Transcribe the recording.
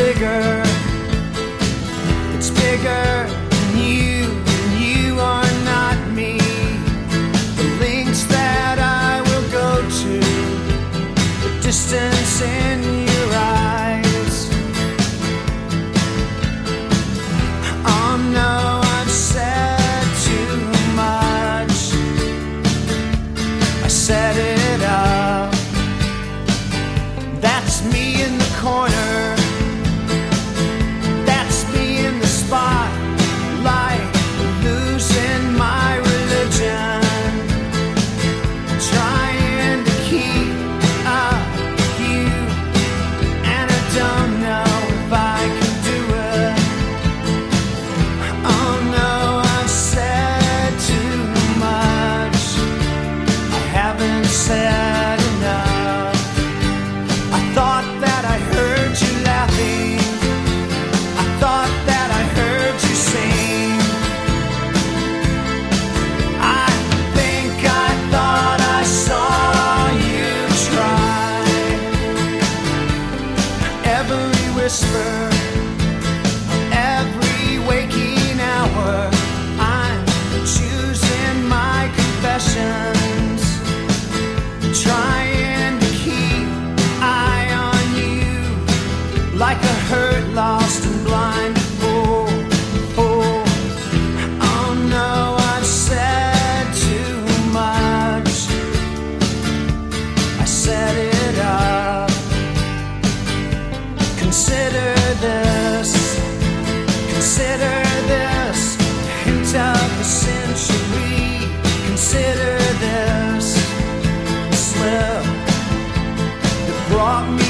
bigger. It's bigger than you, and you are not me. The links that I will go to, the distance in your eyes. Oh no, I've said too much. I said it. whisper. taught me